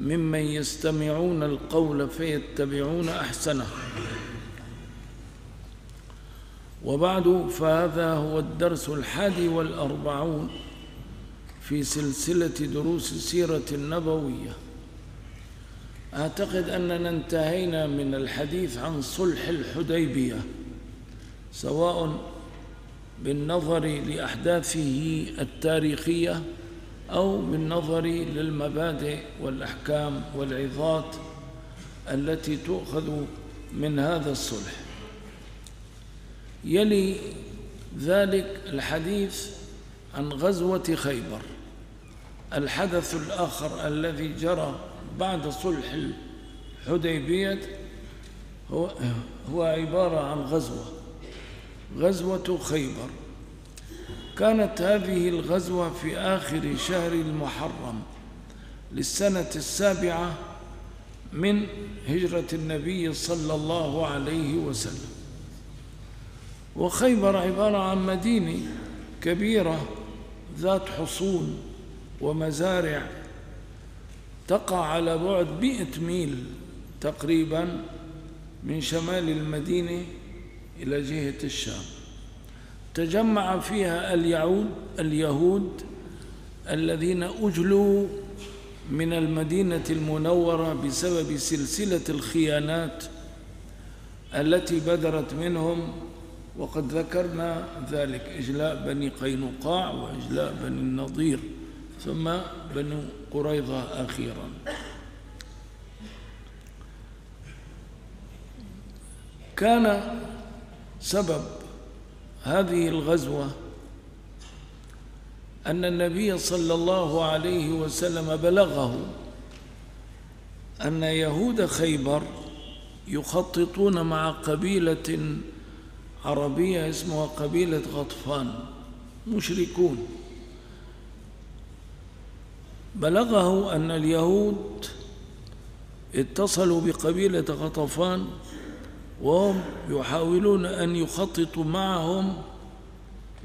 ممن يستمعون القول فيتبعون أحسنه. وبعد فهذا هو الدرس الحادي والأربعون في سلسلة دروس السيرة النبوية. أعتقد أننا انتهينا من الحديث عن صلح الحديبية سواء بالنظر لأحداثه التاريخية أو بالنظر للمبادئ والأحكام والعظات التي تؤخذ من هذا الصلح. يلي ذلك الحديث عن غزوة خيبر الحدث الآخر الذي جرى بعد صلح الحديبية هو, هو عبارة عن غزوة غزوة خيبر. كانت هذه الغزوة في آخر شهر المحرم للسنة السابعة من هجرة النبي صلى الله عليه وسلم. وخيبر عبارة عن مدينة كبيرة ذات حصون ومزارع تقع على بعد مئة ميل تقريبا من شمال المدينة إلى جهة الشام. تجمع فيها اليعود اليهود الذين أجلوا من المدينة المنورة بسبب سلسلة الخيانات التي بدرت منهم وقد ذكرنا ذلك إجلاء بني قينقاع وإجلاء بني النضير ثم بني قريظة أخيرا. كان سبب هذه الغزوة أن النبي صلى الله عليه وسلم بلغه أن يهود خيبر يخططون مع قبيلة عربية اسمها قبيلة غطفان مشركون. بلغه أن اليهود اتصلوا بقبيلة غطفان وهم يحاولون أن يخططوا معهم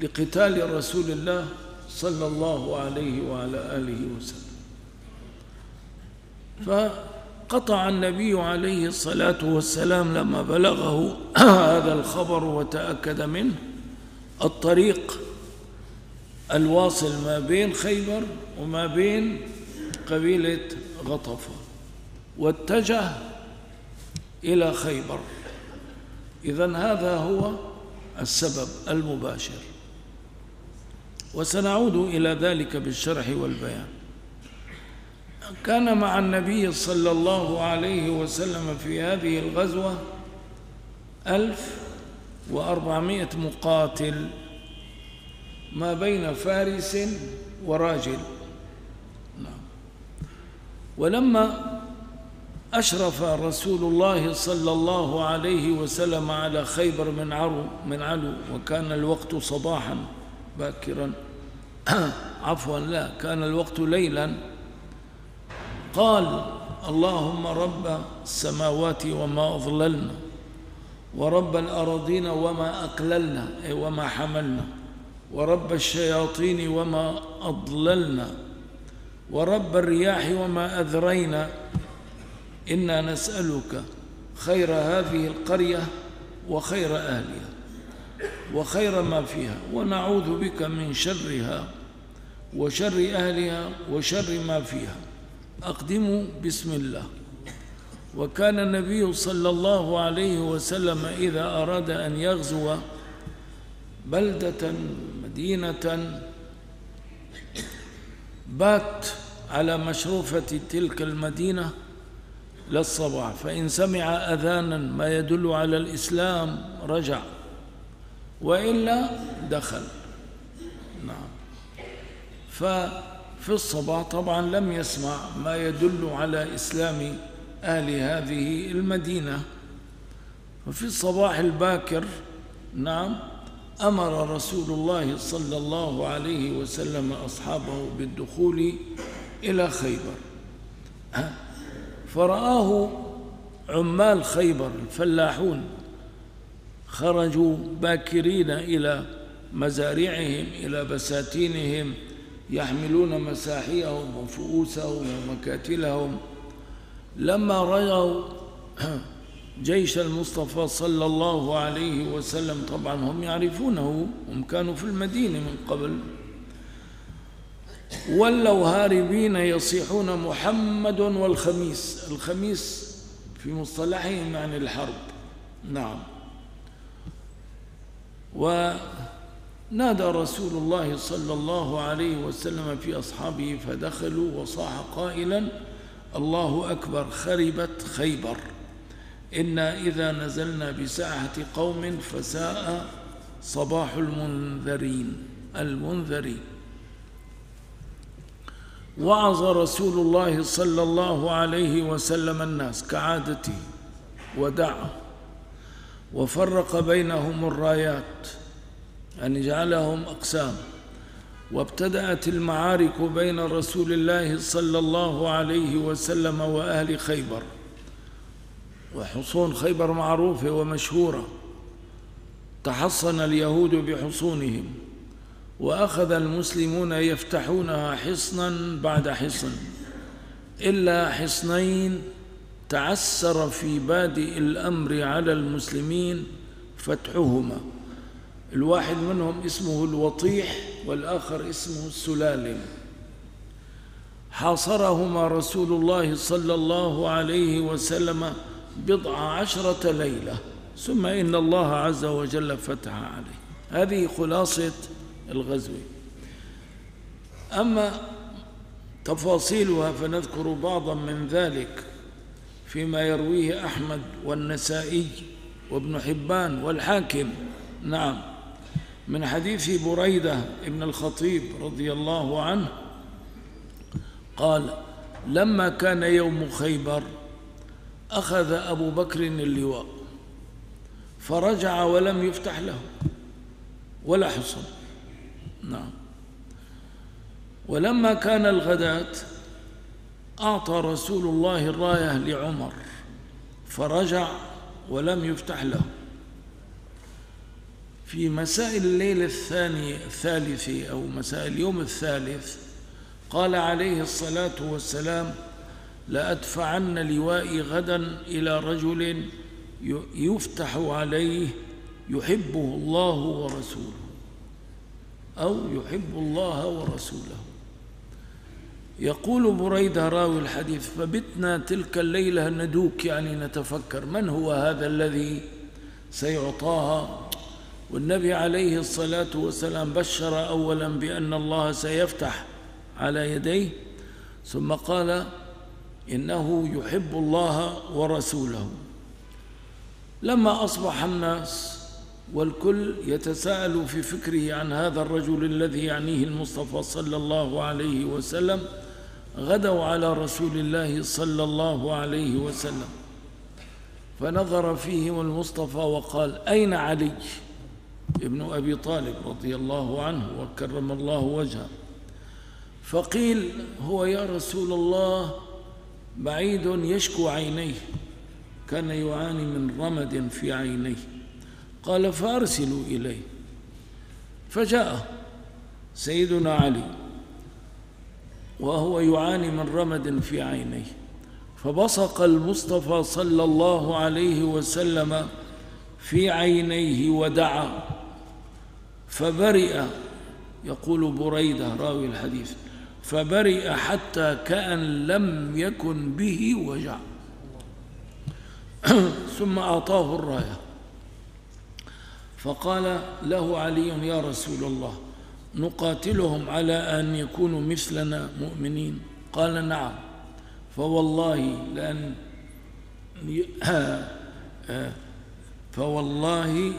لقتال رسول الله صلى الله عليه وعلى آله وسلم. فقطع النبي عليه الصلاة والسلام لما بلغه هذا الخبر وتأكد منه. الطريق الواصل ما بين خيبر وما بين قبيلة غطفة واتجه إلى خيبر. إذا هذا هو السبب المباشر. وسنعود إلى ذلك بالشرح والبيان. كان مع النبي صلى الله عليه وسلم في هذه الغزوة ألف وأربعمائة مقاتل ما بين فارس وراجل. نعم. ولما أشرف رسول الله صلى الله عليه وسلم على خيبر من عرو من علو وكان الوقت صباحا باكرا. عفوا لا كان الوقت ليلا. قال اللهم رب السماوات وما أضللنا ورب الأراضين وما أقللنا أي وما حملنا ورب الشياطين وما أضللنا ورب الرياح وما أذرينا إنا نسألك خير هذه القرية وخير أهلها وخير ما فيها ونعوذ بك من شرها وشر أهلها وشر ما فيها. أقدم بسم الله. وكان النبي صلى الله عليه وسلم إذا أراد أن يغزو بلدة مدينة بات على مشروفة تلك المدينة للصباح فإن سمع أذانا ما يدل على الإسلام رجع. وإلا دخل. نعم. ففي الصباح طبعا لم يسمع ما يدل على إسلام أهل هذه المدينة. وفي الصباح الباكر نعم أمر رسول الله صلى الله عليه وسلم أصحابه بالدخول إلى خيبر. فرآه عمال خيبر الفلاحون. خرجوا باكرين إلى مزارعهم إلى بساتينهم يحملون مساحيهم وفؤوسهم ومكاتلهم. لما رأوا جيش المصطفى صلى الله عليه وسلم طبعا هم يعرفونه هم كانوا في المدينة من قبل. ولوا هاربين يصيحون محمد والخميس. الخميس في مصطلحهم عن الحرب. نعم. ونادى رسول الله صلى الله عليه وسلم في أصحابه فدخلوا وصاح قائلا الله أكبر خربت خيبر. إنا إذا نزلنا بساحة قوم فساء صباح المنذرين. المنذرين. وعظ رسول الله صلى الله عليه وسلم الناس كعادته ودعا وفرق بينهم الرايات يعني جعلهم أقسام وابتدأت المعارك بين رسول الله صلى الله عليه وسلم وأهل خيبر وحصون خيبر معروفة ومشهورة تحصن اليهود بحصونهم. وأخذ المسلمون يفتحونها حصنا بعد حصن إلا حصنين تعسر في بادئ الأمر على المسلمين فتحهما. الواحد منهم اسمه الوطيح والآخر اسمه السلالم حاصرهما رسول الله صلى الله عليه وسلم بضع عشرة ليلة ثم إن الله عز وجل فتح عليه. هذه خلاصة الغزو. أما تفاصيلها فنذكر بعضا من ذلك فيما يرويه أحمد والنسائي وابن حبان والحاكم. نعم. من حديث بريدة ابن الخطيب رضي الله عنه قال لما كان يوم خيبر أخذ أبو بكر اللواء فرجع ولم يفتح له ولا حصن. نعم. ولما كان الغداة أعطى رسول الله الراية لعمر فرجع ولم يفتح له. في مساء الليل الثاني الثالث أو مساء اليوم الثالث قال عليه الصلاة والسلام لأدفعن لوائي غدا إلى رجل يفتح عليه يحبه الله ورسوله. أو يحب الله ورسوله. يقول بريدة راوي الحديث فبتنا تلك الليلة ندوك يعني نتفكر من هو هذا الذي سيعطاها؟ والنبي عليه الصلاة والسلام بشر أولا بأن الله سيفتح على يديه ثم قال إنه يحب الله ورسوله. لما أصبح الناس والكل يتساءل في فكره عن هذا الرجل الذي يعنيه المصطفى صلى الله عليه وسلم غدوا على رسول الله صلى الله عليه وسلم. فنظر فيهم المصطفى وقال أين علي ابن أبي طالب رضي الله عنه وكرم الله وجهه؟ فقيل هو يا رسول الله بعيد يشكو عينيه كان يعاني من رمد في عينيه. قال فأرسلوا إليه. فجاء سيدنا علي وهو يعاني من رمد في عينيه. فبصق المصطفى صلى الله عليه وسلم في عينيه ودعا. فبرئ يقول بريدة راوي الحديث فبرئ حتى كأن لم يكن به وجع. ثم أعطاه الراية. فقال له علي يا رسول الله نقاتلهم على أن يكونوا مثلنا مؤمنين؟ قال نعم. فوالله لأن فوالله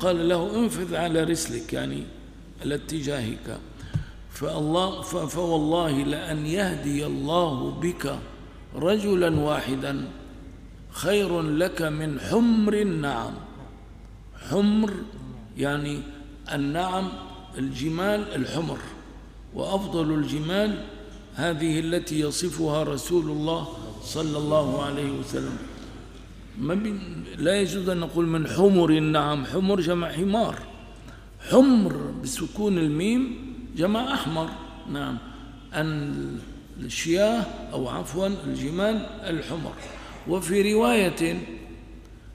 قال له انفذ على رسلك يعني على اتجاهك. فالله فوالله لأن يهدي الله بك رجلا واحدا خير لك من حمر النعم. حمر يعني النعم الجمال الحمر. وأفضل الجمال هذه التي يصفها رسول الله صلى الله عليه وسلم. ما لا يجوز أن نقول من حمر النعم. حمر جمع حمار. حمر بسكون الميم جمع أحمر. نعم. أن الشياه أو عفوا الجمال الحمر. وفي رواية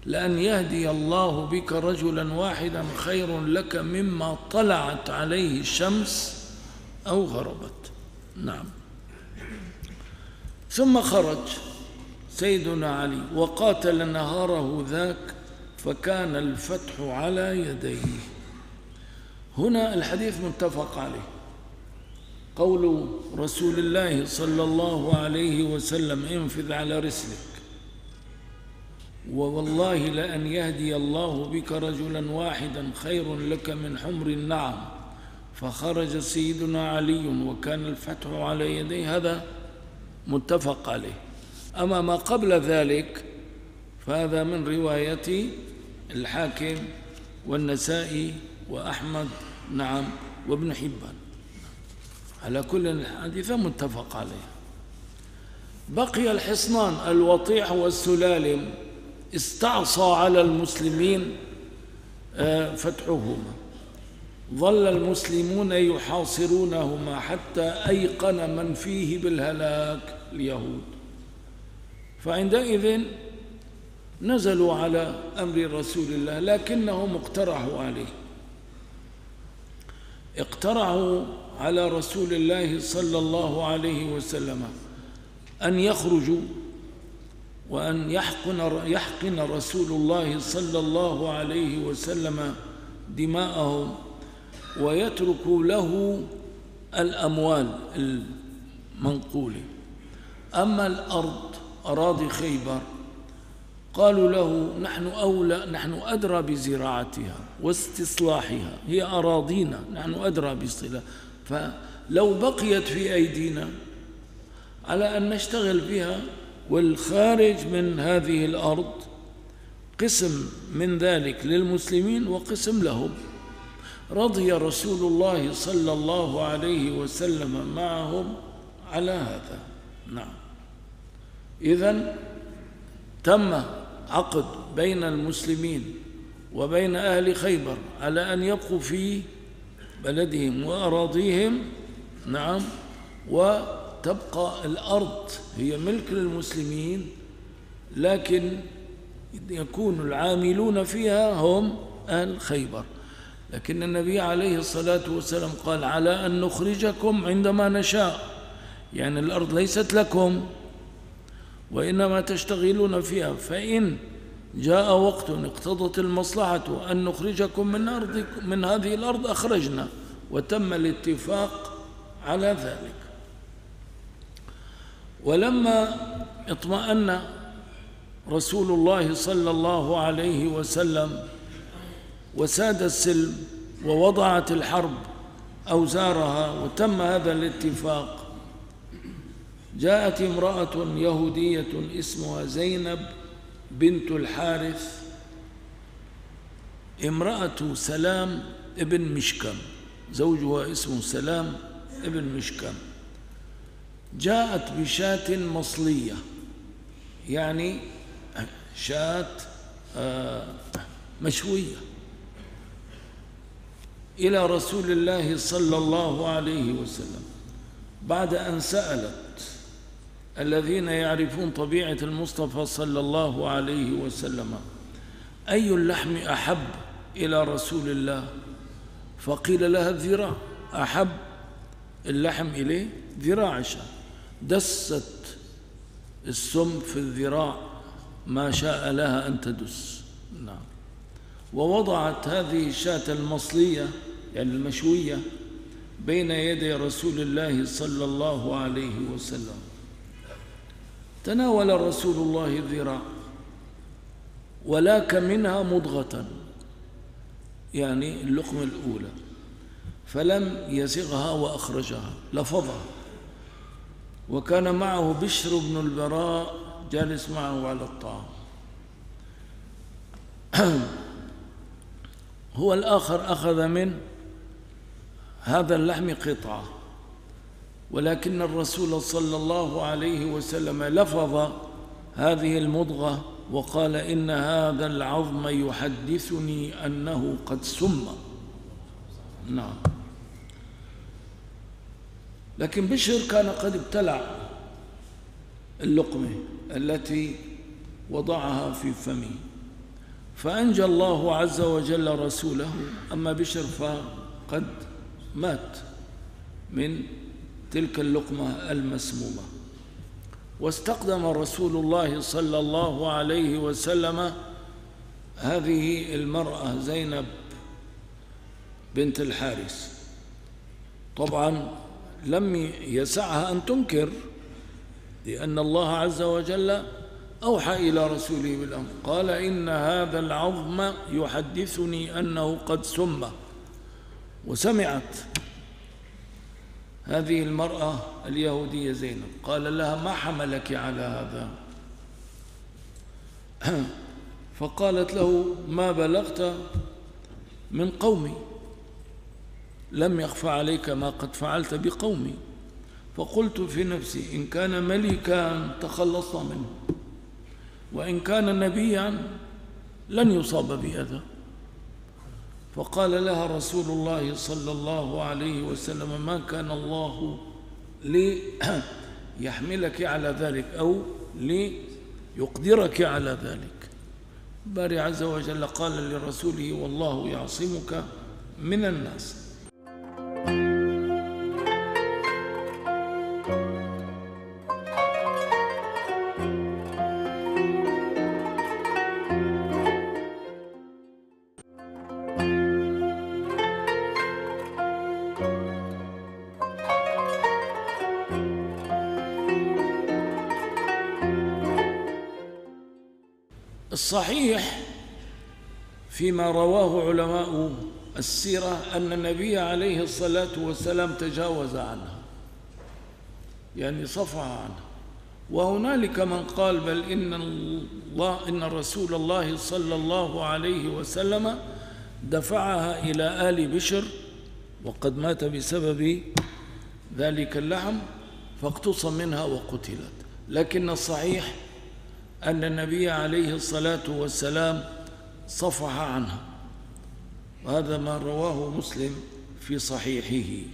لأن يهدي الله بك رجلا واحدا خير لك مما طلعت عليه الشمس أو غربت. نعم. ثم خرج سيدنا علي وقاتل نهاره ذاك فكان الفتح على يديه. هنا الحديث متفق عليه. قول رسول الله صلى الله عليه وسلم انفذ على رسلك ووالله لأن يهدي الله بك رجلا واحدا خير لك من حمر النعم. فخرج سيدنا علي وكان الفتح على يديه هذا متفق عليه. أما ما قبل ذلك فهذا من رواية الحاكم والنسائي وأحمد نعم وابن حبان. على كل الحديث متفق عليه. بقي الحصنان الوطيع والسلالم استعصى على المسلمين آه، فتحهما. ظل المسلمون يحاصرونهما حتى أيقن من فيه بالهلاك اليهود. فعندئذ نزلوا على أمر رسول الله لكنهم اقترحوا عليه. اقترحوا على رسول الله صلى الله عليه وسلم أن يخرجوا وأن يحقن, يحقن رسول الله صلى الله عليه وسلم دماءهم ويترك له الأموال المنقولة. أما الأرض أراضي خيبر قالوا له نحن أولى نحن أدرى بزراعتها واستصلاحها هي أراضينا نحن أدرى باصطلاح فلو بقيت في أيدينا على أن نشتغل بها والخارج من هذه الأرض قسم من ذلك للمسلمين وقسم لهم. رضي رسول الله صلى الله عليه وسلم معهم على هذا. نعم. إذن تم عقد بين المسلمين وبين أهل خيبر على أن يبقوا في بلدهم وأراضيهم. نعم. وتبقى الأرض هي ملك للمسلمين لكن يكون العاملون فيها هم أهل خيبر لكن النبي عليه الصلاة والسلام قال على أن نخرجكم عندما نشاء. يعني الأرض ليست لكم وإنما تشتغلون فيها. فإن جاء وقت اقتضت المصلحة أن نخرجكم من, أرضكم من هذه الأرض أخرجنا. وتم الاتفاق على ذلك. ولما اطمأن رسول الله صلى الله عليه وسلم وساد السلم ووضعت الحرب أوزارها وتم هذا الاتفاق جاءت امرأة يهودية اسمها زينب بنت الحارث امرأة سلام ابن مشكم زوجها اسمه سلام ابن مشكم. جاءت بشاة مصلية. يعني شاة آه، مشوية. إلى رسول الله صلى الله عليه وسلم. بعد أن سألت الذين يعرفون طبيعة المصطفى صلى الله عليه وسلم أي اللحم أحب إلى رسول الله؟ فقيل لها الذراع. أحب اللحم إليه؟ ذراع شاء دست السم في الذراع ما شاء لها أن تدس. نعم. ووضعت هذه الشاة المصلية يعني المشوية بين يدي رسول الله صلى الله عليه وسلم. تناول رسول الله الذراع ولاك منها مضغة يعني اللقمة الأولى فلم يزغها وأخرجها لفظها. وكان معه بشر بن البراء جالس معه على الطعام. هو الآخر أخذ من هذا اللحم قطعة. ولكن الرسول صلى الله عليه وسلم لفظ هذه المضغة وقال إن هذا العظم يحدثني أنه قد سم. نعم. لكن بشر كان قد ابتلع اللقمة التي وضعها في فمه فأنجى الله عز وجل رسوله أما بشر فقد مات من تلك اللقمة المسمومة. واستقدم رسول الله صلى الله عليه وسلم هذه المرأة زينب بنت الحارس طبعا لم يسعها أن تنكر لأن الله عز وجل أوحى إلى رسوله بالأمر قال إن هذا العظم يحدثني أنه قد سم وسمعت هذه المرأة اليهودية زينب قال لها ما حملك على هذا؟ فقالت له ما بلغت من قومي؟ لم يخفى عليك ما قد فعلت بقومي. فقلت في نفسي إن كان ملكا تخلص منه وإن كان نبيا لن يصاب بأذى فقال لها رسول الله صلى الله عليه وسلم ما كان الله ليحملك على ذلك أو ليقدرك على ذلك. باري عز وجل قال لرسوله والله يعصمك من الناس. الصحيح فيما رواه علماء السيرة أن النبي عليه الصلاة والسلام تجاوز عنها. يعني صفع عنها. وهنالك من قال بل إن, الله إن رسول الله صلى الله عليه وسلم دفعها إلى آل بشر وقد مات بسبب ذلك اللحم فاقتص منها وقتلت. لكن الصحيح أن النبي عليه الصلاة والسلام صفح عنها. وهذا ما رواه مسلم في صحيحه.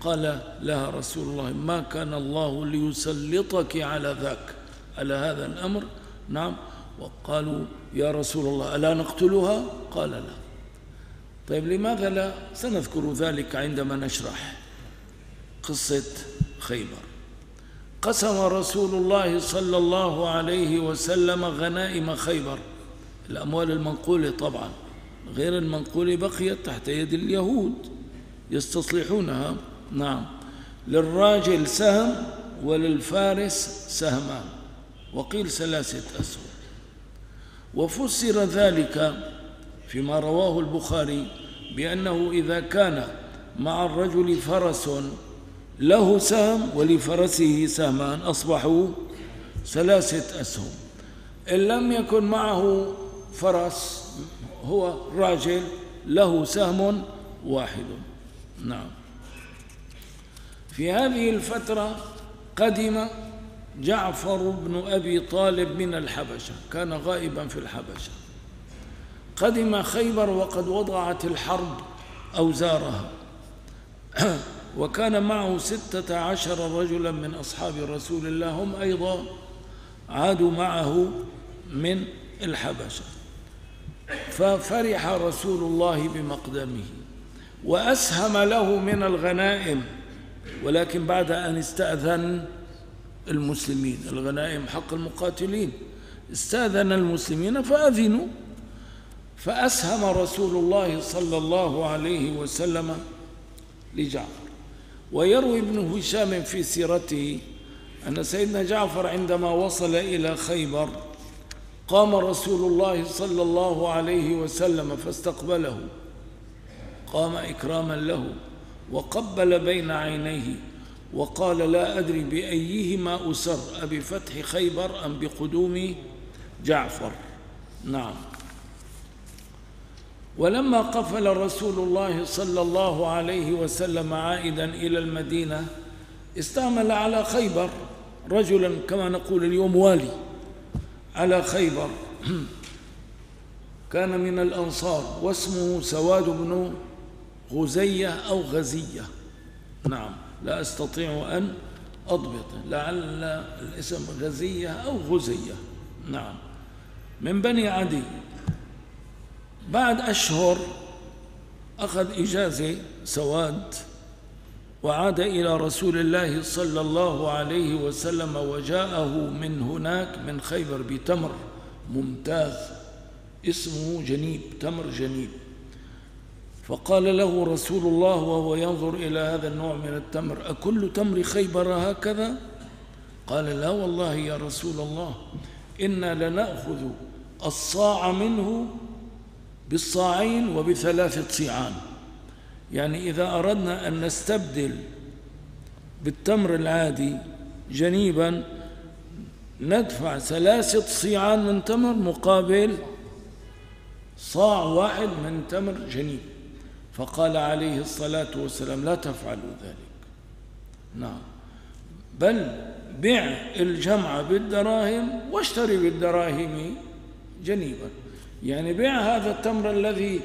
قال لها رسول الله ما كان الله ليسلطك على ذاك. على هذا الأمر؟ نعم. وقالوا يا رسول الله ألا نقتلها؟ قال لا. طيب لماذا لا؟ سنذكر ذلك عندما نشرح قصة خيبر. قسم رسول الله صلى الله عليه وسلم غنائم خيبر. الأموال المنقولة طبعا غير المنقولة بقيت تحت يد اليهود. يستصلحونها نعم. للراجل سهم وللفارس سهمان. وقيل ثلاثة أسهم. وفسر ذلك فيما رواه البخاري بأنه إذا كان مع الرجل فرس له سهم ولفرسه سهمان أصبحوا ثلاثة أسهم. إن لم يكن معه فرس هو راجل له سهم واحد. نعم. في هذه الفترة قدم جعفر بن أبي طالب من الحبشة كان غائبا في الحبشة. قدم خيبر وقد وضعت الحرب أوزارها. وكان معه ستة عشر رجلا من أصحاب رسول الله هم أيضا عادوا معه من الحبشة. ففرح رسول الله بمقدمه وأسهم له من الغنائم ولكن بعد أن استأذن المسلمين الغنائم حق المقاتلين استأذن المسلمين فأذنوا فأسهم رسول الله صلى الله عليه وسلم لجعفر. ويروي ابن هشام في سيرته أن سيدنا جعفر عندما وصل إلى خيبر قام رسول الله صلى الله عليه وسلم فاستقبله. قام إكراما له وقبل بين عينيه وقال لا أدري بأيهما أسر أبفتح خيبر أم بقدوم جعفر؟ نعم. ولما قفل رسول الله صلى الله عليه وسلم عائدا إلى المدينة استعمل على خيبر رجلا كما نقول اليوم والي. على خيبر. كان من الأنصار واسمه سواد بن غزية أو غزية. نعم لا أستطيع أن أضبط. لعل الاسم غزية أو غزية. نعم. من بني عدي. بعد أشهر أخذ إجازة سواد وعاد إلى رسول الله صلى الله عليه وسلم وجاءه من هناك من خيبر بتمر ممتاز. اسمه جنيب تمر جنيب. فقال له رسول الله وهو ينظر إلى هذا النوع من التمر أكل تمر خيبر هكذا؟ قال لا والله يا رسول الله إنا لنأخذ الصاع منه بالصاعين وبثلاثة صيعان. يعني إذا أردنا أن نستبدل بالتمر العادي جنيبا ندفع ثلاثة صيعان من تمر مقابل صاع واحد من تمر جنيب. فقال عليه الصلاة والسلام لا تفعلوا ذلك. نعم. بل بع الجمع بالدراهم واشتري بالدراهم جنيبا. يعني بع هذا التمر الذي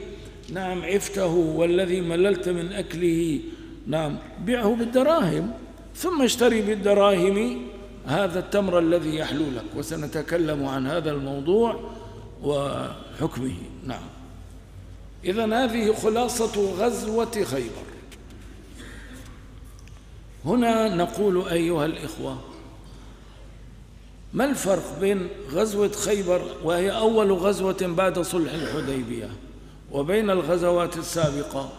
نعم عفته والذي مللت من أكله نعم بيعه بالدراهم ثم اشتري بالدراهم هذا التمر الذي يحلو لك وسنتكلم عن هذا الموضوع وحكمه. نعم. إذا هذه خلاصة غزوة خيبر. هنا نقول أيها الإخوة ما الفرق بين غزوة خيبر وهي أول غزوة بعد صلح الحديبية وبين الغزوات السابقة؟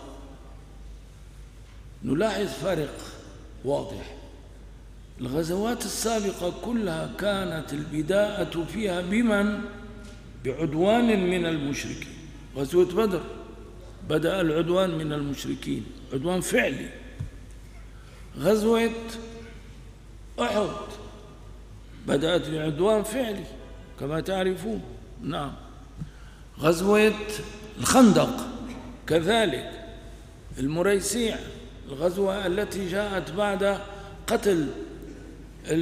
نلاحظ فرق واضح. الغزوات السابقة كلها كانت البداءة فيها بمن؟ بعدوان من المشركين. غزوة بدر بدأ العدوان من المشركين عدوان فعلي. غزوة أحد بدأت بعدوان فعلي كما تعرفون. نعم. غزوة الخندق. كذلك المريسيع الغزوة التي جاءت بعد قتل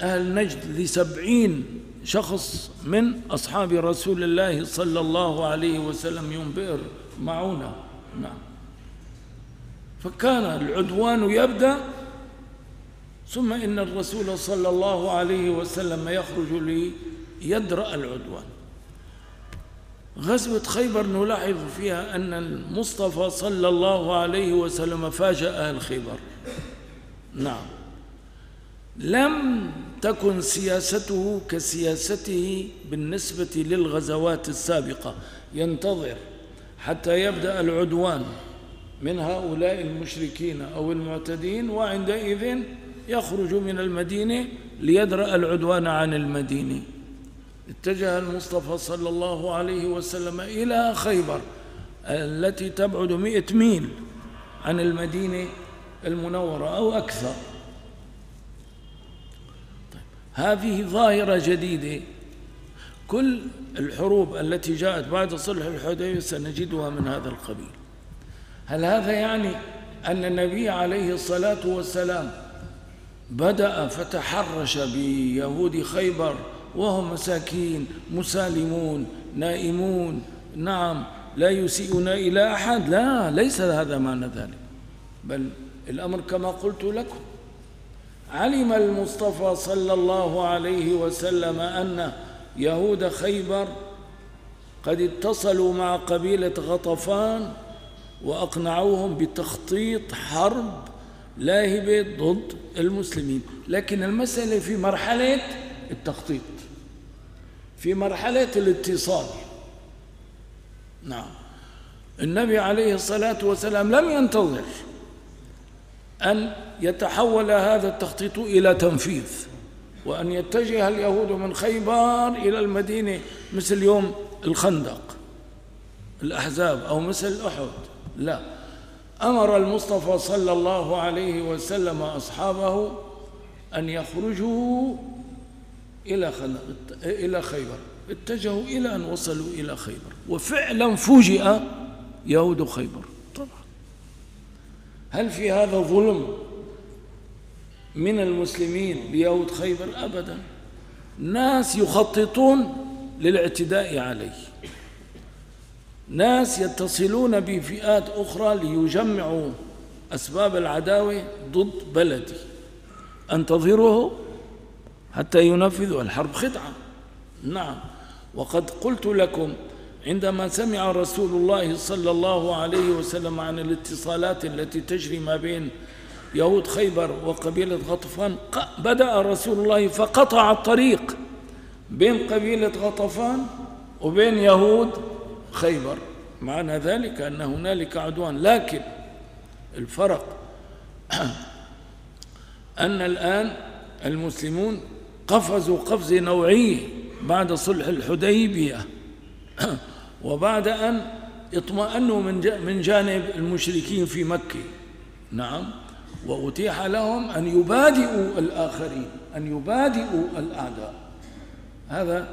أهل نجد لسبعين شخص من أصحاب رسول الله صلى الله عليه وسلم يوم بئر معونة. نعم. فكان العدوان يبدأ ثم إن الرسول صلى الله عليه وسلم يخرج ليدرأ العدوان. غزوة خيبر نلاحظ فيها أن المصطفى صلى الله عليه وسلم فاجأ أهل خيبر. نعم. لم تكن سياسته كسياسته بالنسبة للغزوات السابقة. ينتظر حتى يبدأ العدوان من هؤلاء المشركين أو المعتدين وعندئذ يخرج من المدينة ليدرأ العدوان عن المدينة. اتجه المصطفى صلى الله عليه وسلم إلى خيبر التي تبعد مئة ميل عن المدينة المنورة أو أكثر. طيب هذه ظاهرة جديدة. كل الحروب التي جاءت بعد صلح الحديبية سنجدها من هذا القبيل. هل هذا يعني أن النبي عليه الصلاة والسلام بدأ فتحرش بيهود خيبر وهم مساكين مسالمون نائمون. نعم لا يسيئون إلى أحد. لا ليس هذا معنى ذلك. بل الأمر كما قلت لكم. علم المصطفى صلى الله عليه وسلم أن يهود خيبر قد اتصلوا مع قبيلة غطفان وأقنعوهم بتخطيط حرب لاهبة ضد المسلمين. لكن المسألة في مرحلة التخطيط في مرحلة الاتصال. نعم. النبي عليه الصلاة والسلام لم ينتظر أن يتحول هذا التخطيط إلى تنفيذ وأن يتجه اليهود من خيبر إلى المدينة مثل يوم الخندق الأحزاب أو مثل أحد. لا. أمر المصطفى صلى الله عليه وسلم أصحابه أن يخرجوا إلى إلى خيبر. اتجهوا إلى أن وصلوا إلى خيبر. وفعلا فوجئ يهود خيبر. طبعا. هل في هذا ظلم من المسلمين بيهود خيبر؟ أبدا. ناس يخططون للاعتداء عليه. ناس يتصلون بفئات أخرى ليجمعوا أسباب العداوة ضد بلدي. أنتظره حتى ينفذوا الحرب خدعة. نعم. وقد قلت لكم عندما سمع رسول الله صلى الله عليه وسلم عن الاتصالات التي تجري ما بين يهود خيبر وقبيلة غطفان بدأ رسول الله فقطع الطريق بين قبيلة غطفان وبين يهود خيبر معنى ذلك أن هنالك عدوان. لكن الفرق أن الآن المسلمون قفزوا قفز نوعي بعد صلح الحديبية. وبعد أن اطمأنوا من جانب المشركين في مكة. نعم. وأتيح لهم أن يبادئوا الآخرين أن يبادئوا الأعداء. هذا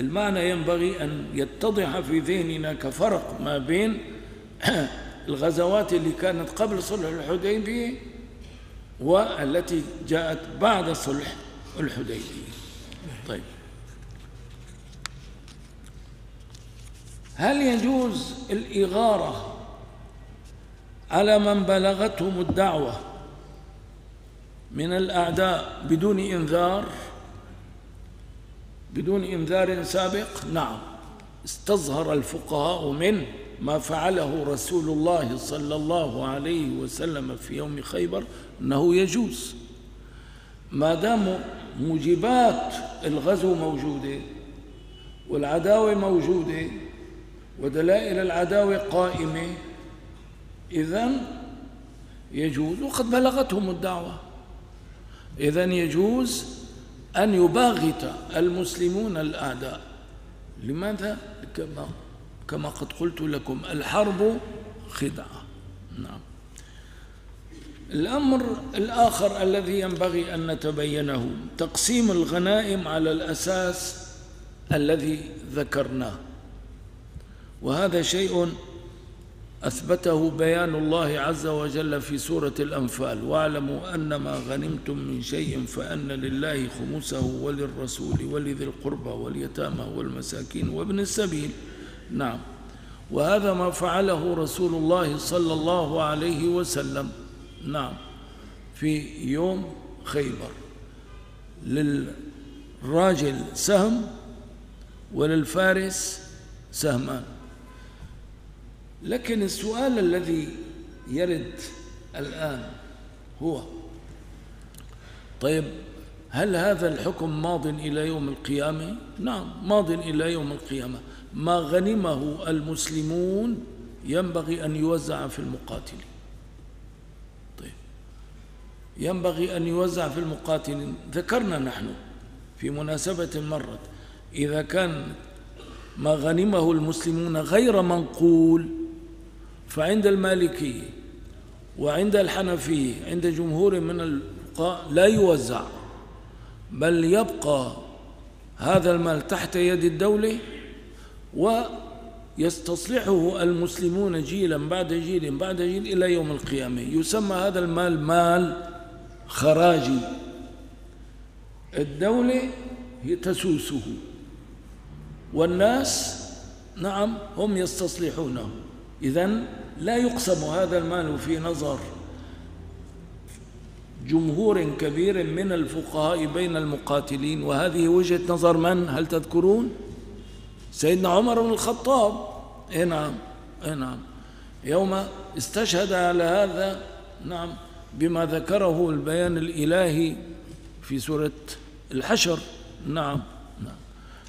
المعنى ينبغي أن يتضح في ذهننا كفرق ما بين الغزوات اللي كانت قبل صلح الحديبية والتي جاءت بعد صلح الحديبية. طيب. هل يجوز الإغارة على من بلغتهم الدعوة من الأعداء بدون إنذار؟ بدون إنذار سابق؟ نعم. استظهر الفقهاء من ما فعله رسول الله صلى الله عليه وسلم في يوم خيبر أنه يجوز. ما دام موجبات الغزو موجودة والعداوة موجودة ودلائل العداوة قائمة إذن يجوز. وقد بلغتهم الدعوة. إذن يجوز أن يباغت المسلمون الأعداء. لماذا؟ كما, كما قد قلت لكم الحرب خدعة. نعم. الأمر الآخر الذي ينبغي أن نتبينه تقسيم الغنائم على الأساس الذي ذكرناه. وهذا شيء أثبته بيان الله عز وجل في سورة الأنفال. واعلموا أن ما غنمتم من شيء فأن لله خمسه وللرسول ولذي القربى واليتامى والمساكين وابن السبيل. نعم. وهذا ما فعله رسول الله صلى الله عليه وسلم. نعم. في يوم خيبر. للراجل سهم وللفارس سهمان. لكن السؤال الذي يرد الآن هو طيب هل هذا الحكم ماض إلى يوم القيامة؟ نعم ماض إلى يوم القيامة. ما غنمه المسلمون ينبغي أن يوزع في المقاتلين طيب ينبغي أن يوزع في المقاتلين ذكرنا نحن في مناسبة مرت إذا كان ما غنمه المسلمون غير منقول فعند المالكية وعند الحنفية عند جمهور من الفقهاء لا يوزع بل يبقى هذا المال تحت يد الدولة ويستصلحه المسلمون جيلا بعد جيل بعد جيل إلى يوم القيامة. يسمى هذا المال مال خراجي الدولة هي تسوسه والناس نعم هم يستصلحونه. إذن لا يقسم هذا المال في نظر جمهور كبير من الفقهاء بين المقاتلين وهذه وجهة نظر من؟ هل تذكرون؟ سيدنا عمر بن الخطاب. اي نعم اي نعم. يوم استشهد على هذا نعم بما ذكره البيان الإلهي في سورة الحشر. نعم نعم.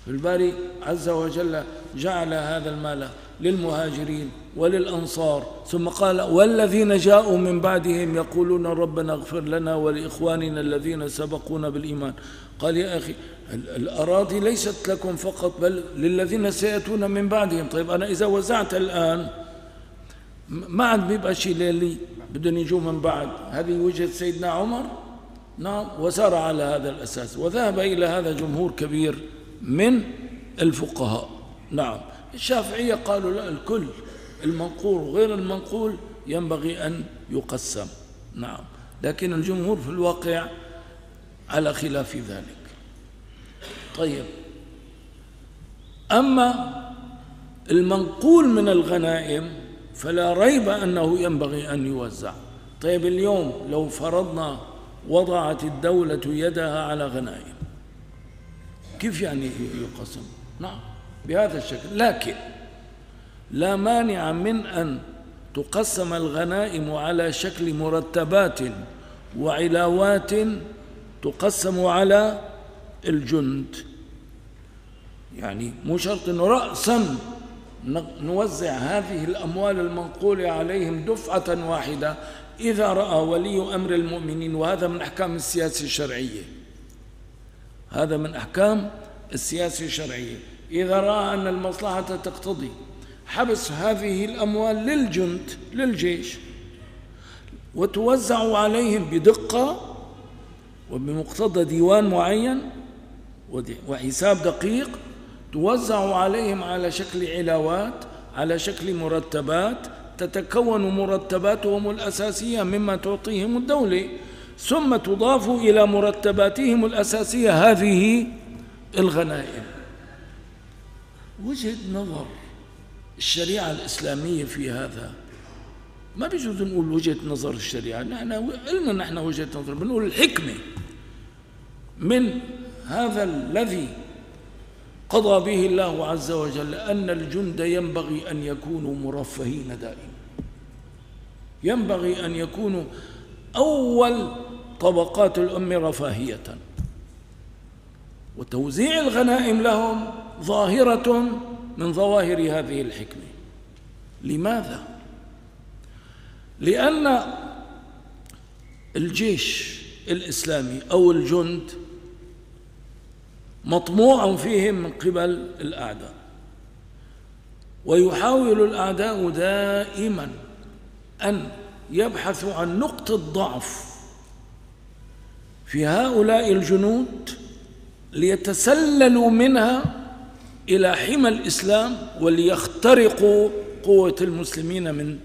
الباري عز وجل جعل هذا المال للمهاجرين. وللأنصار. ثم قال والذين جاءوا من بعدهم يقولون ربنا اغفر لنا ولإخواننا الذين سبقونا بالإيمان. قال يا أخي الأراضي ليست لكم فقط بل للذين سيأتون من بعدهم. طيب أنا إذا وزعت الآن ما عاد بيبقى شيء ليلي؟ بدهم يجوا من بعد. هذه وجهة سيدنا عمر؟ نعم وسار على هذا الأساس. وذهب إلى هذا جمهور كبير من الفقهاء. نعم الشافعية قالوا لا الكل المنقول غير المنقول ينبغي أن يقسم. نعم. لكن الجمهور في الواقع على خلاف ذلك. طيب. أما المنقول من الغنائم فلا ريب أنه ينبغي أن يوزع. طيب اليوم لو فرضنا وضعت الدولة يدها على غنائم كيف يعني يقسم؟ نعم بهذا الشكل. لكن لا مانع من أن تقسم الغنائم على شكل مرتبات وعلاوات تقسم على الجند. يعني مو شرط إنه رأسا نوزع هذه الأموال المنقولة عليهم دفعة واحدة إذا رأى ولي أمر المؤمنين وهذا من أحكام السياسة الشرعية. هذا من أحكام السياسة الشرعية. إذا رأى أن المصلحة تقتضي حبس هذه الأموال للجند للجيش. وتوزع عليهم بدقة وبمقتضى ديوان معين وحساب دقيق. توزع عليهم على شكل علاوات على شكل مرتبات. تتكون مرتباتهم الأساسية مما تعطيهم الدولة. ثم تضاف إلى مرتباتهم الأساسية هذه الغنائم. وجهة نظر. الشريعة الإسلامية في هذا. ما بيجوز نقول وجهة نظر الشريعة. نحن قلنا نحن وجهة نظر. بنقول الحكمة من هذا الذي قضى به الله عز وجل أن الجند ينبغي أن يكونوا مرفهين دائما. ينبغي أن يكونوا أول طبقات الأمة رفاهية. وتوزيع الغنائم لهم ظاهرة من ظواهر هذه الحكمة لماذا؟ لأن الجيش الإسلامي أو الجند مطموع فيهم من قبل الأعداء ويحاول الأعداء دائما أن يبحثوا عن نقطة ضعف في هؤلاء الجنود ليتسللوا منها إلى حمى الإسلام وليخترقوا قوة المسلمين من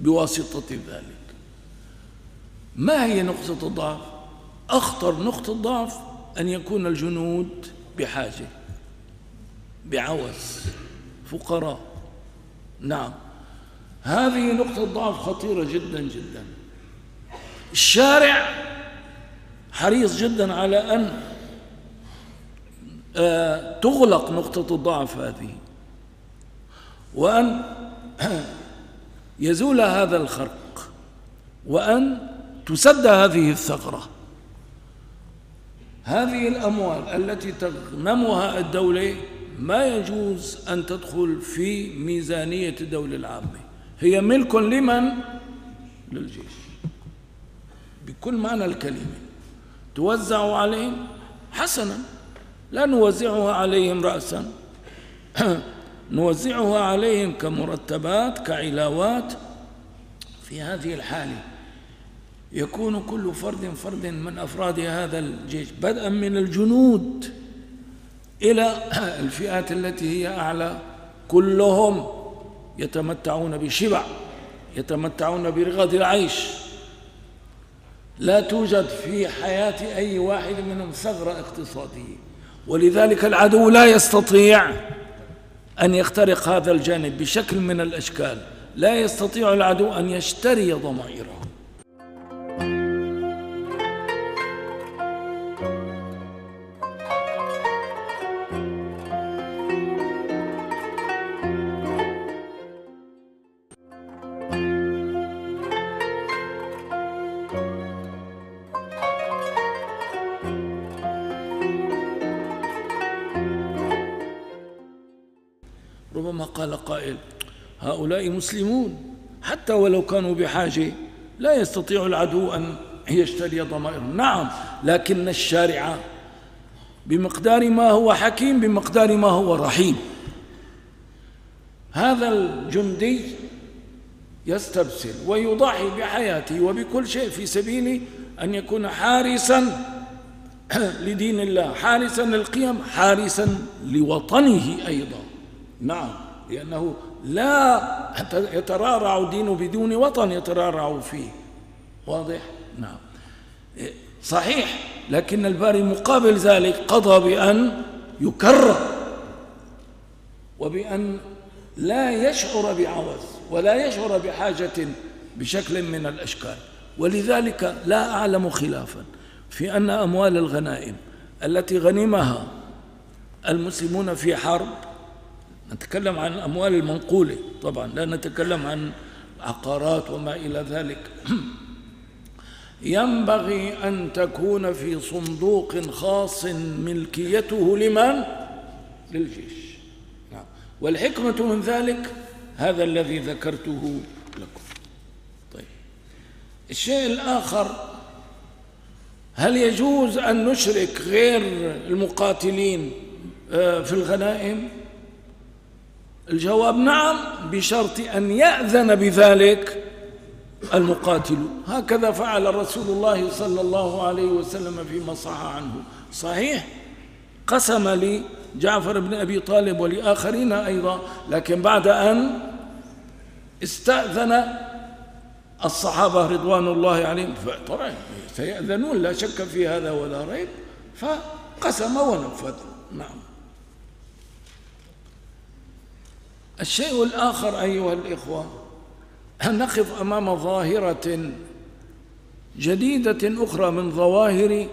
بواسطة ذلك. ما هي نقطة الضعف؟ أخطر نقطة ضعف أن يكون الجنود بحاجة بعوز فقراء. نعم. هذه نقطة ضعف خطيرة جدا جدا. الشارع حريص جدا على أن تغلق نقطة الضعف هذه. وأن يزول هذا الخرق وأن تسد هذه الثغرة. هذه الأموال التي تغنمها الدولة ما يجوز أن تدخل في ميزانية الدولة العامة. هي ملك لمن؟ للجيش. بكل معنى الكلمة. توزع عليهم حسنا. لا نوزعها عليهم رأسا. نوزعها عليهم كمرتبات كعلاوات. في هذه الحالة يكون كل فرد فرد من أفراد هذا الجيش بدءا من الجنود إلى الفئات التي هي أعلى. كلهم يتمتعون بشبع يتمتعون برغد العيش. لا توجد في حياة أي واحد منهم ثغرة اقتصادية. ولذلك العدو لا يستطيع أن يخترق هذا الجانب بشكل من الأشكال. لا يستطيع العدو أن يشتري ضمائره. هؤلاء مسلمون. حتى ولو كانوا بحاجة لا يستطيع العدو أن يشتري ضمائرهم نعم لكن الشارع بمقدار ما هو حكيم بمقدار ما هو رحيم. هذا الجندي يستبسل ويضحي بحياته وبكل شيء في سبيل أن يكون حارسا لدين الله حارسا للقيم حارسا لوطنه أيضا. نعم لأنه لا يترارع دينه بدون وطن يترارع فيه. واضح؟ نعم. صحيح. لكن الباري مقابل ذلك قضى بأن يكرر وبأن لا يشعر بعوز ولا يشعر بحاجة بشكل من الأشكال. ولذلك لا أعلم خلافا في أن أموال الغنائم التي غنمها المسلمون في حرب نتكلم عن أموال المنقولة طبعا لا نتكلم عن عقارات وما إلى ذلك. ينبغي أن تكون في صندوق خاص ملكيته لمن؟ للجيش. نعم. والحكمة من ذلك هذا الذي ذكرته لكم. طيب. الشيء الآخر هل يجوز أن نشرك غير المقاتلين آه، في الغنائم؟ الجواب نعم بشرط أن يأذن بذلك المقاتل. هكذا فعل رسول الله صلى الله عليه وسلم فيما صح عنه. صحيح؟ قسم لي جعفر بن أبي طالب ولآخرين أيضا لكن بعد أن استأذن الصحابة رضوان الله عليهم طبعا سيأذنون لا شك في هذا ولا ريب فقسم ونفذ. نعم. الشيء الآخر أيها الإخوة نقف أمام ظاهرة جديدة أخرى من ظواهر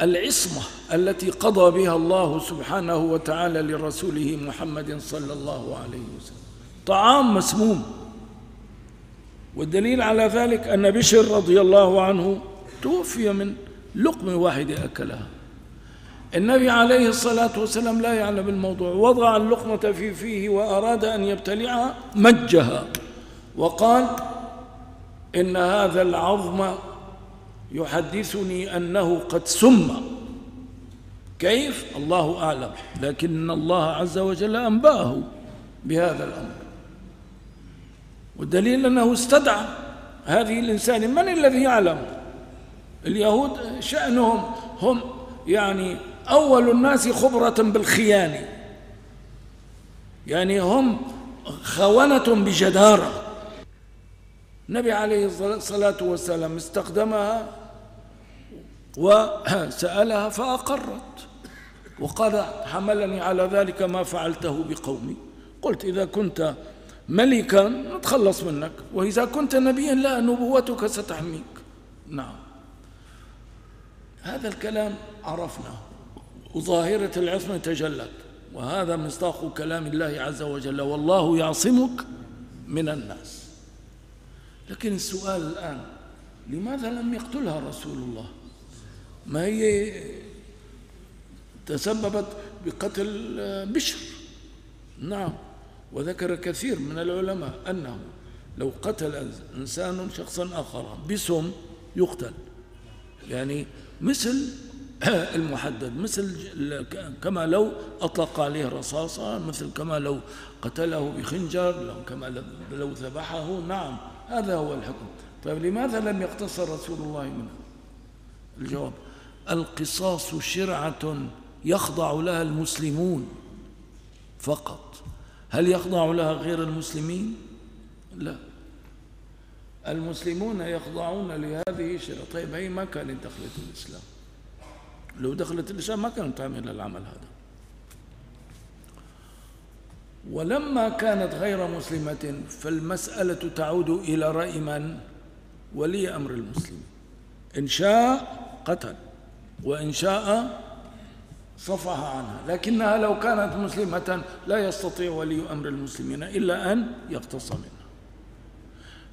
العصمة التي قضى بها الله سبحانه وتعالى لرسوله محمد صلى الله عليه وسلم. طعام مسموم. والدليل على ذلك أن بشر رضي الله عنه توفي من لقمة واحدة أكلها. النبي عليه الصلاة والسلام لا يعلم الموضوع وضع اللقمة في فيه وأراد أن يبتلعها مجها وقال إن هذا العظم يحدثني أنه قد سم. كيف؟ الله أعلم لكن الله عز وجل أنبأه بهذا الأمر. والدليل أنه استدعى هذه الإنسان من الذي يعلم؟ اليهود شأنهم هم يعني أول الناس خبرة بالخيانة. يعني هم خونة بجدارة. النبي عليه الصلاة والسلام استخدمها وسألها فأقرت وقال حملني على ذلك ما فعلته بقومي. قلت إذا كنت ملكا نتخلص منك وإذا كنت نبيا لا نبوتك ستحميك. نعم. هذا الكلام عرفناه. وظاهرة العصمة تجلت. وهذا مصداق كلام الله عز وجل. والله يعصمك من الناس. لكن السؤال الآن لماذا لم يقتلها رسول الله؟ ما هي تسببت بقتل بشر؟ نعم. وذكر كثير من العلماء أنه لو قتل إنسان شخصا آخر بسم يقتل. يعني مثل المحدد مثل كما لو أطلق عليه رصاصة مثل كما لو قتله بخنجر كما لو ذبحه نعم هذا هو الحكم. طيب لماذا لم يقتصر رسول الله منه؟ الجواب القصاص شرعة يخضع لها المسلمون فقط. هل يخضع لها غير المسلمين؟ لا. المسلمون يخضعون لهذه الشرع. طيب هي ما كانت دخلت الإسلام؟ لو دخلت الإسلام ما كانت تعمل العمل هذا. ولما كانت غير مسلمة فالمسألة تعود إلى رأي من؟ ولي أمر المسلمين. إن شاء قتل وإن شاء صفح عنها. لكنها لو كانت مسلمة لا يستطيع ولي أمر المسلمين إلا أن يقتص منها.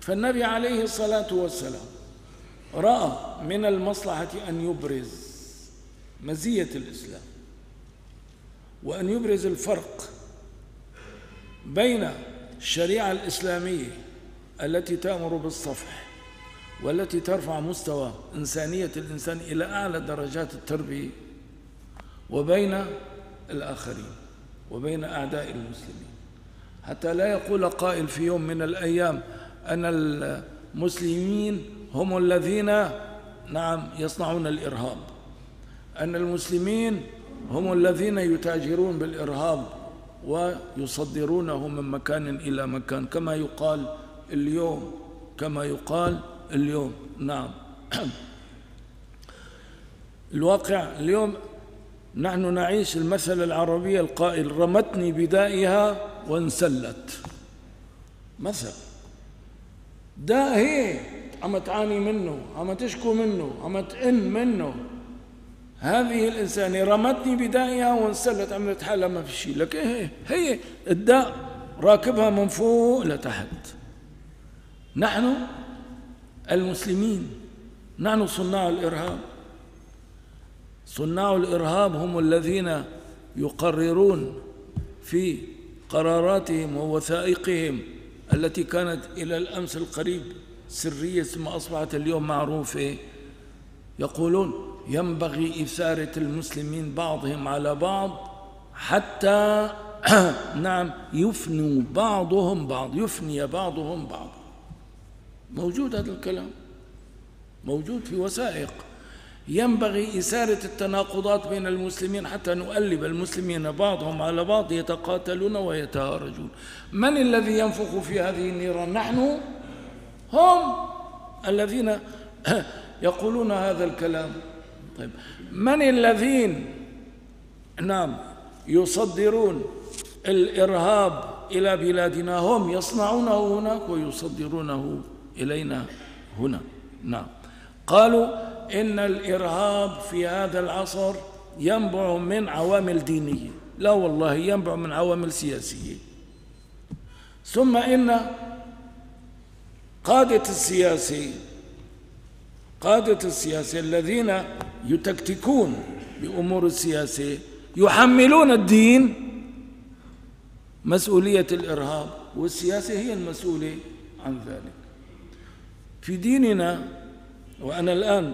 فالنبي عليه الصلاة والسلام رأى من المصلحة أن يبرز مزية الإسلام وأن يبرز الفرق بين الشريعة الإسلامية التي تأمر بالصفح والتي ترفع مستوى إنسانية الإنسان إلى أعلى درجات التربية وبين الآخرين وبين أعداء المسلمين. حتى لا يقول قائل في يوم من الأيام أن المسلمين هم الذين نعم يصنعون الإرهاب. أن المسلمين هم الذين يتاجرون بالإرهاب ويصدرونه من مكان إلى مكان كما يقال اليوم كما يقال اليوم. نعم. الواقع اليوم نحن نعيش المثل العربي القائل رمتني بدائها وانسلت. مثل. ده هي عم تعاني منه عم تشكو منه عم تئن منه. هذه الإنسانة رمتني بدائها وانسلت عملت حالها ما في شيء لك هي هي الداء راكبها من فوق لتحت. نحن المسلمين نحن صناع الإرهاب. صناع الإرهاب هم الذين يقررون في قراراتهم ووثائقهم التي كانت إلى الأمس القريب سرية ثم أصبحت اليوم معروفة. يقولون ينبغي إثارة المسلمين بعضهم على بعض حتى نعم يفنوا بعضهم بعض يفني بعضهم بعض. موجود هذا الكلام؟ موجود في وثائق. ينبغي إثارة التناقضات بين المسلمين حتى نؤلب المسلمين بعضهم على بعض يتقاتلون ويتهارجون. من الذي ينفخ في هذه النيران؟ نحن؟ هم الذين يقولون هذا الكلام. طيب من الذين نعم يصدرون الإرهاب إلى بلادنا؟ هم يصنعونه هناك ويصدرونه إلينا هنا. نعم. قالوا إن الإرهاب في هذا العصر ينبع من عوامل دينية. لا والله ينبع من عوامل سياسية. ثم إن قادة السياسي قادة السياسة الذين يتكتكون بأمور السياسة يحملون الدين مسؤولية الإرهاب والسياسة هي المسؤولة عن ذلك. في ديننا وأنا الآن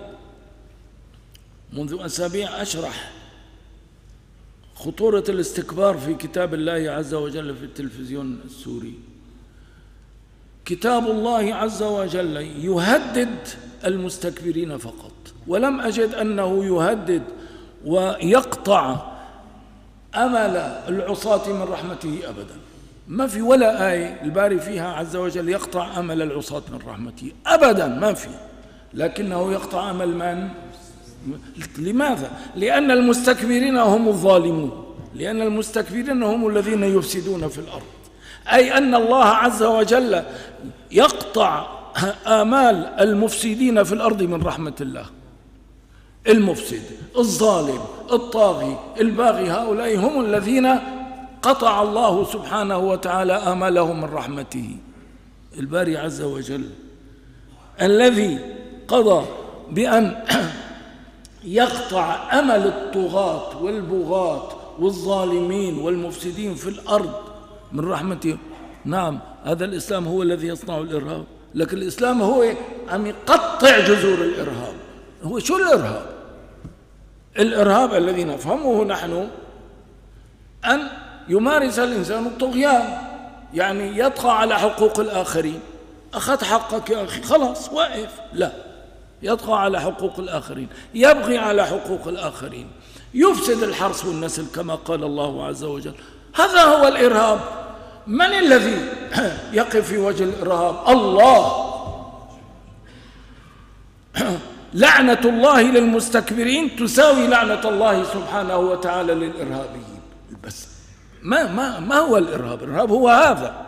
منذ أسابيع أشرح خطورة الاستكبار في كتاب الله عز وجل في التلفزيون السوري. كتاب الله عز وجل يهدد المستكبرين فقط. ولم أجد أنه يهدد ويقطع أمل العصاة من رحمته أبدا. ما في ولا آية الباري فيها عز وجل يقطع أمل العصاة من رحمته أبدا ما في. لكنه يقطع أمل من؟ لماذا؟ لأن المستكبرين هم الظالمون. لأن المستكبرين هم الذين يفسدون في الأرض. أي أن الله عز وجل يقطع آمال المفسدين في الأرض من رحمة الله. المفسد الظالم الطاغي الباغي هؤلاء هم الذين قطع الله سبحانه وتعالى آمالهم من رحمته. الباري عز وجل الذي قضى بأن يقطع أمل الطغاة والبغاة والظالمين والمفسدين في الأرض من رحمته. نعم هذا الإسلام هو الذي يصنع الإرهاب. لكن الإسلام هو عم يقطع جذور الإرهاب. هو شو الإرهاب؟ الإرهاب الذي نفهمه نحن أن يمارس الإنسان الطغيان يعني يطغى على حقوق الآخرين. أخذ حقك يا أخي خلاص واقف. لا يطغى على حقوق الآخرين يبغي على حقوق الآخرين. يفسد الحرث والنسل كما قال الله عز وجل. هذا هو الإرهاب. من الذي يقف في وجه الإرهاب؟ الله. لعنة الله للمستكبرين تساوي لعنة الله سبحانه وتعالى للإرهابيين. بس. ما, ما, ما هو الإرهاب؟ الإرهاب هو هذا.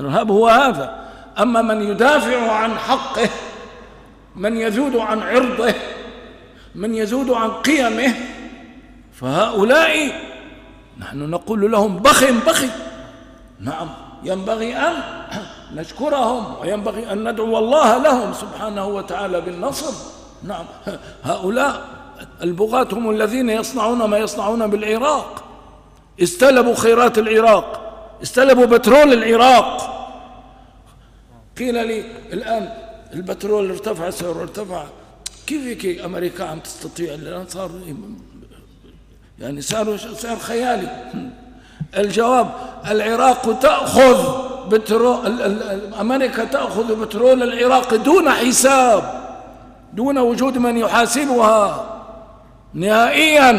الإرهاب هو هذا. أما من يدافع عن حقه من يزود عن عرضه من يزود عن قيمه فهؤلاء نحن نقول لهم بخ بخ. نعم ينبغي أن نشكرهم وينبغي أن ندعو الله لهم سبحانه وتعالى بالنصر. نعم هؤلاء البغاة هم الذين يصنعون ما يصنعون بالعراق. استلبوا خيرات العراق استلبوا بترول العراق. قيل لي الآن البترول ارتفع سعره ارتفع. كيف هيك أمريكا عم تستطيع؟ الآن صار يعني صار سعر خيالي. الجواب العراق تأخذ بترول أمريكا تأخذ بترول العراق دون حساب دون وجود من يحاسبها. نهائيا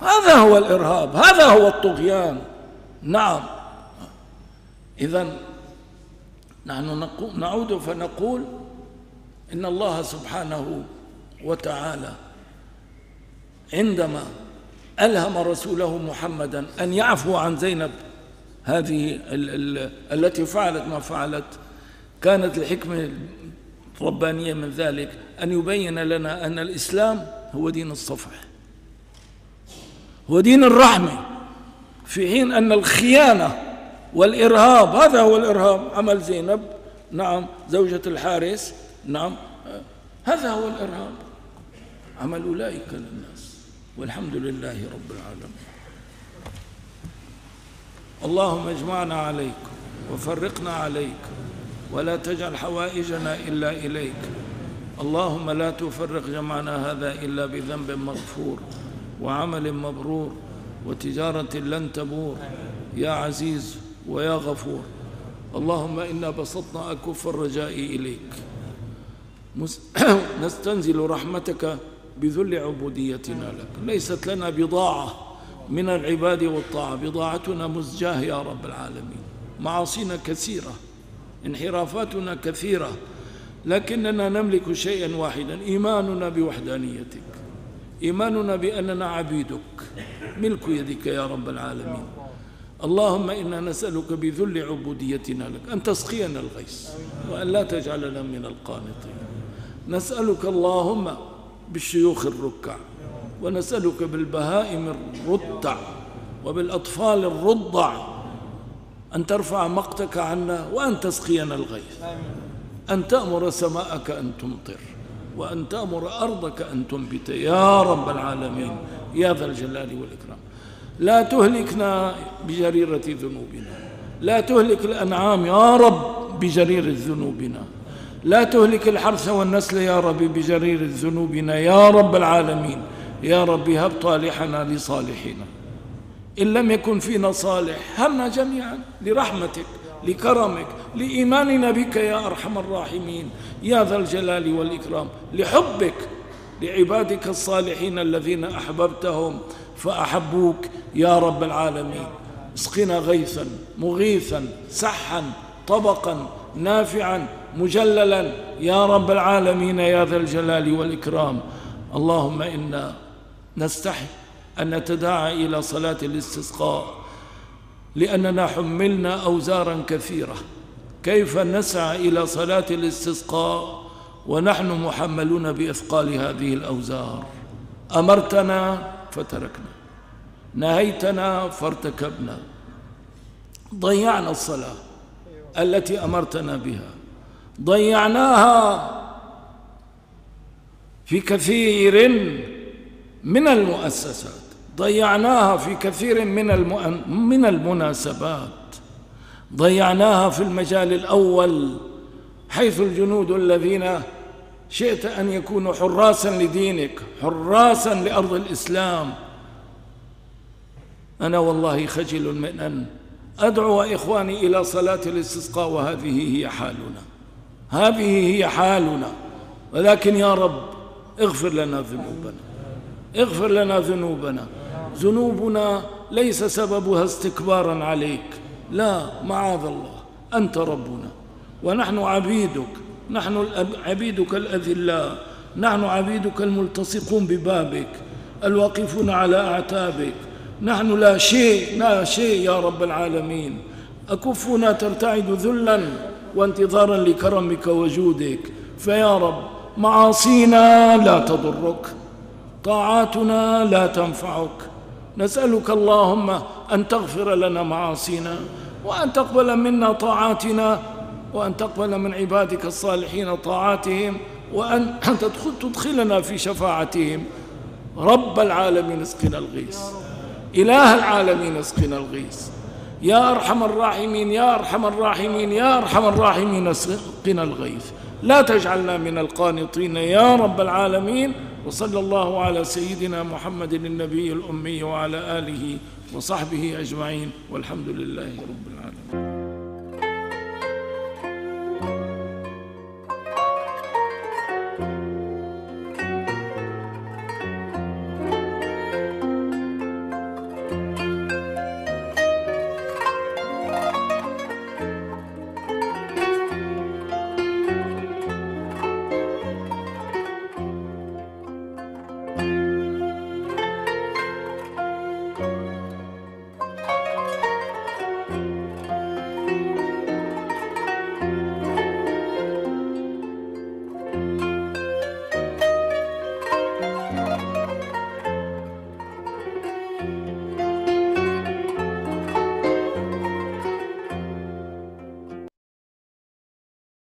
هذا هو الإرهاب هذا هو الطغيان. نعم. إذا نحن نعود فنقول إن الله سبحانه وتعالى عندما ألهم رسوله محمدا أن يعفو عن زينب. هذه التي فعلت ما فعلت. كانت الحكمة الربانية من ذلك. أن يبين لنا أن الإسلام هو دين الصفح. هو دين الرحمة. في حين أن الخيانة والإرهاب هذا هو الإرهاب. عمل زينب نعم. زوجة الحارس نعم. هذا هو الإرهاب. عمل أولئك للناس والحمد لله رب العالمين. اللهم اجمعنا عليك وفرقنا عليك ولا تجعل حوائجنا إلا إليك. اللهم لا تفرق جمعنا هذا إلا بذنب مغفور وعمل مبرور وتجارة لن تبور. يا عزيز ويا غفور. اللهم إنا بسطنا أكف الرجاء إليك. نستنزل رحمتك بذل عبوديتنا لك. ليست لنا بضاعة من العباد والطاعة بضاعتنا مزجاة يا رب العالمين. معاصينا كثيرة انحرافاتنا كثيرة لكننا نملك شيئا واحدا إيماننا بوحدانيتك. إيماننا بأننا عبيدك. ملك يدك يا رب العالمين. اللهم إنا نسألك بذل عبوديتنا لك أن تسقينا الغيث وأن لا تجعلنا من القانطين. نسألك اللهم بالشيوخ الركع. ونسألك بالبهائم الرتع وبالأطفال الرضع أن ترفع مقتك عنا وأن تسقينا الغيث. أن تأمر سماءك أن تمطر وأن تأمر أرضك أن تنبت. يا رب العالمين يا ذا الجلال والإكرام. لا تهلكنا بجريرة ذنوبنا. لا تهلك الأنعام يا رب بجرير ذنوبنا. لا تهلك الحرث والنسل يا رب بجرير ذنوبنا يا رب العالمين. يا رب هب طالحنا لصالحنا إن لم يكن فينا صالح هبنا جميعا لرحمتك لكرمك لإيماننا بك يا أرحم الراحمين. يا ذا الجلال والإكرام لحبك لعبادك الصالحين الذين أحببتهم فأحبوك يا رب العالمين. اسقنا غيثا مغيثا سحا طبقا نافعا مجللا. يا رب العالمين يا ذا الجلال والإكرام. اللهم إنا نستحي أن نتداعى إلى صلاة الاستسقاء لأننا حملنا أوزارا كثيرة. كيف نسعى إلى صلاة الاستسقاء ونحن محملون بإثقال هذه الأوزار؟ أمرتنا فتركنا نهيتنا فارتكبنا ضيعنا الصلاة التي أمرتنا بها. ضيعناها في كثير من المؤسسات. ضيعناها في كثير من من المناسبات. ضيعناها في المجال الأول حيث الجنود الذين شئت أن يكونوا حراسا لدينك حراسا لأرض الإسلام. أنا والله خجل من أن أدعو إخواني إلى صلاة الاستسقاء وهذه هي حالنا. هذه هي حالنا. ولكن يا رب اغفر لنا ذنوبنا. اغفر لنا ذنوبنا. ذنوبنا ليس سببها استكبارا عليك. لا معاذ الله. أنت ربنا. ونحن عبيدك. نحن عبيدك الأذلاء. نحن عبيدك الملتصقون ببابك. الواقفون على أعتابك. نحن لا شيء لا شيء يا رب العالمين. أكفنا ترتعد ذلا. وانتظارا لكرمك وجودك. فيا رب معاصينا لا تضرك. طاعاتنا لا تنفعك. نسألك اللهم أن تغفر لنا معاصينا وأن تقبل منا طاعاتنا وأن تقبل من عبادك الصالحين طاعاتهم وأن تدخل تدخلنا في شفاعتهم. رب العالمين اسقنا الغيث. إله العالمين اسقنا الغيث. يا أرحم الراحمين يا أرحم الراحمين يا أرحم الراحمين اسقنا الغيث. لا تجعلنا من القانطين يا رب العالمين. وصلى الله على سيدنا محمد النبي الأمي وعلى آله وصحبه أجمعين. والحمد لله رب العالمين.